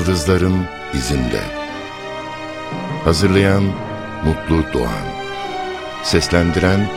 Yıldızların izinde. Hazırlayan Mutlu Doğan. Seslendiren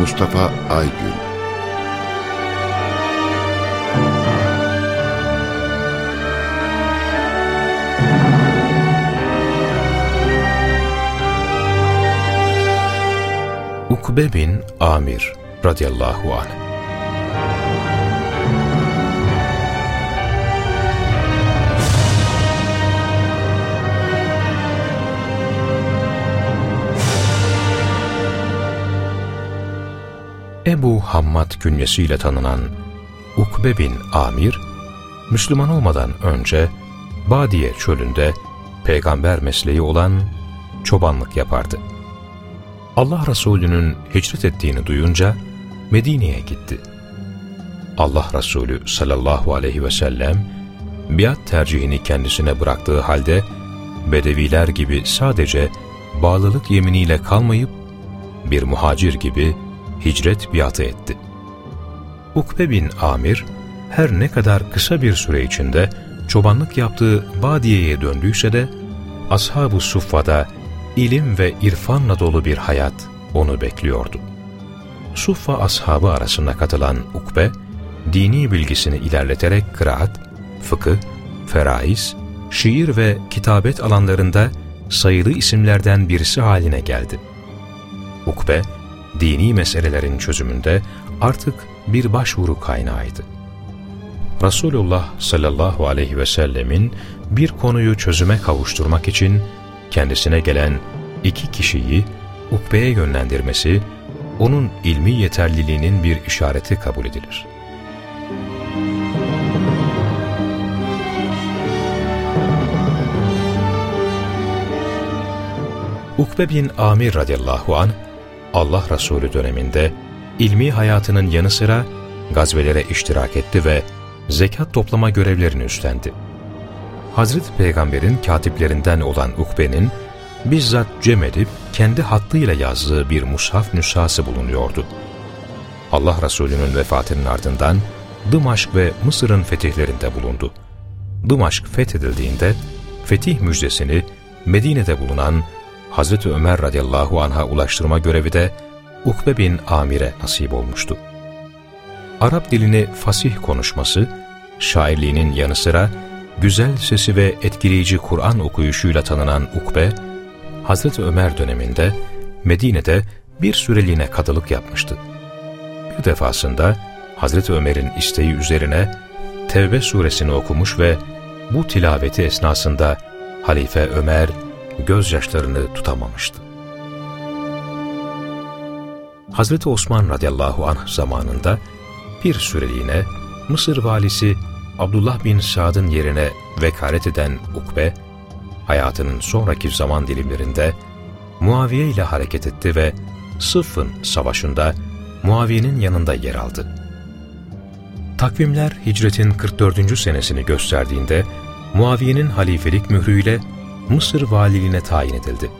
Mustafa Aygün. Ukbe bin Amir radıyallahu anh Ebu Hammad künyesiyle tanınan Ukbe bin Amir, Müslüman olmadan önce Badiye çölünde peygamber mesleği olan çobanlık yapardı. Allah Resulü'nün hicret ettiğini duyunca Medine'ye gitti. Allah Resulü sallallahu aleyhi ve sellem biat tercihini kendisine bıraktığı halde Bedeviler gibi sadece bağlılık yeminiyle kalmayıp bir muhacir gibi hicret biatı etti. Ukbe bin Amir, her ne kadar kısa bir süre içinde çobanlık yaptığı Badiye'ye döndüyse de, Ashab-ı Suffa'da ilim ve irfanla dolu bir hayat onu bekliyordu. Suffa ashabı arasında katılan Ukbe, dini bilgisini ilerleterek kıraat, fıkıh, feraiz, şiir ve kitabet alanlarında sayılı isimlerden birisi haline geldi. Ukbe, dini meselelerin çözümünde artık bir başvuru kaynağıydı. Resulullah sallallahu aleyhi ve sellemin bir konuyu çözüme kavuşturmak için kendisine gelen iki kişiyi Ukbe'ye yönlendirmesi, onun ilmi yeterliliğinin bir işareti kabul edilir. Ukbe bin Amir radıyallahu an Allah Resulü döneminde ilmi hayatının yanı sıra gazvelere iştirak etti ve zekat toplama görevlerini üstlendi. Hazreti Peygamber'in katiplerinden olan Ukbe'nin bizzat cem edip kendi hattıyla yazdığı bir mushaf nüshası bulunuyordu. Allah Resulü'nün vefatının ardından Dımaşk ve Mısır'ın fetihlerinde bulundu. Dımaşk fethedildiğinde fetih müjdesini Medine'de bulunan Hazreti Ömer radıyallahu anh'a ulaştırma görevi de Ukbe bin Amir'e nasip olmuştu. Arap dilini fasih konuşması, şairliğinin yanı sıra güzel sesi ve etkileyici Kur'an okuyuşuyla tanınan Ukbe, Hazreti Ömer döneminde Medine'de bir süreliğine kadılık yapmıştı. Bir defasında Hazreti Ömer'in isteği üzerine Tevbe suresini okumuş ve bu tilaveti esnasında Halife Ömer gözyaşlarını tutamamıştı. Hazreti Osman radıyallahu anh zamanında bir süreliğine Mısır valisi Abdullah bin Sa'd'ın yerine vekalet eden Ukbe, hayatının sonraki zaman dilimlerinde Muaviye ile hareket etti ve Sıffın Savaşı'nda Muaviye'nin yanında yer aldı. Takvimler hicretin 44. senesini gösterdiğinde Muaviye'nin halifelik mührüyle Mısır valiliğine tayin edildi.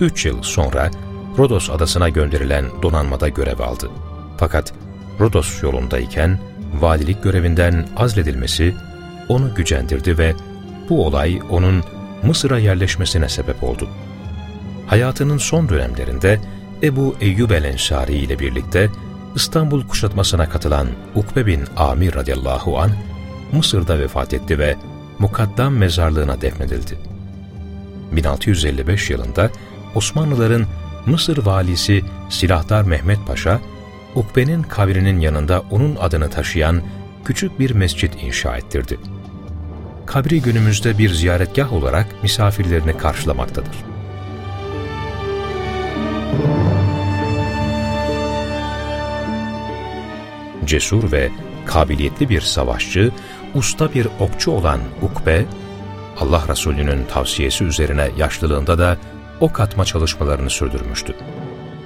Üç yıl sonra Rodos adasına gönderilen donanmada görev aldı. Fakat Rodos yolundayken valilik görevinden azledilmesi onu gücendirdi ve bu olay onun Mısır'a yerleşmesine sebep oldu. Hayatının son dönemlerinde Ebu Eyyub el-Ensari ile birlikte İstanbul kuşatmasına katılan Ukbe bin Amir radıyallahu an Mısır'da vefat etti ve Mukaddam mezarlığına defnedildi. 1655 yılında Osmanlıların Mısır valisi Silahdar Mehmet Paşa, Ukbe'nin kabrinin yanında onun adını taşıyan küçük bir mescit inşa ettirdi. Kabri günümüzde bir ziyaretgah olarak misafirlerini karşılamaktadır. Cesur ve kabiliyetli bir savaşçı, usta bir okçu olan Ukbe, Allah Resulü'nün tavsiyesi üzerine yaşlılığında da ok atma çalışmalarını sürdürmüştü.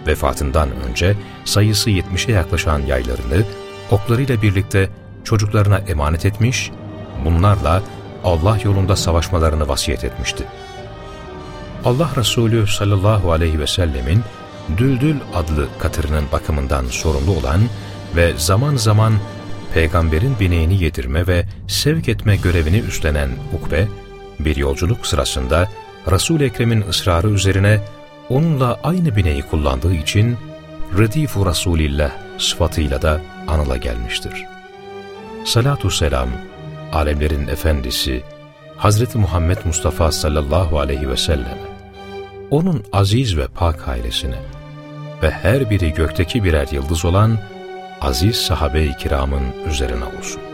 Vefatından önce sayısı 70'e yaklaşan yaylarını oklarıyla birlikte çocuklarına emanet etmiş, bunlarla Allah yolunda savaşmalarını vasiyet etmişti. Allah Resulü sallallahu aleyhi ve sellemin Düldül adlı katırının bakımından sorumlu olan ve zaman zaman peygamberin bineğini yedirme ve sevk etme görevini üstlenen Ukbe, Bir yolculuk sırasında Resul-i Ekrem'in ısrarı üzerine onunla aynı bineği kullandığı için Redifu Resulillah sıfatıyla da anıla gelmiştir. Salatu selam, alemlerin efendisi, Hazreti Muhammed Mustafa sallallahu aleyhi ve sellem, onun aziz ve pak ailesine ve her biri gökteki birer yıldız olan aziz sahabe-i kiramın üzerine olsun.